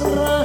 Asra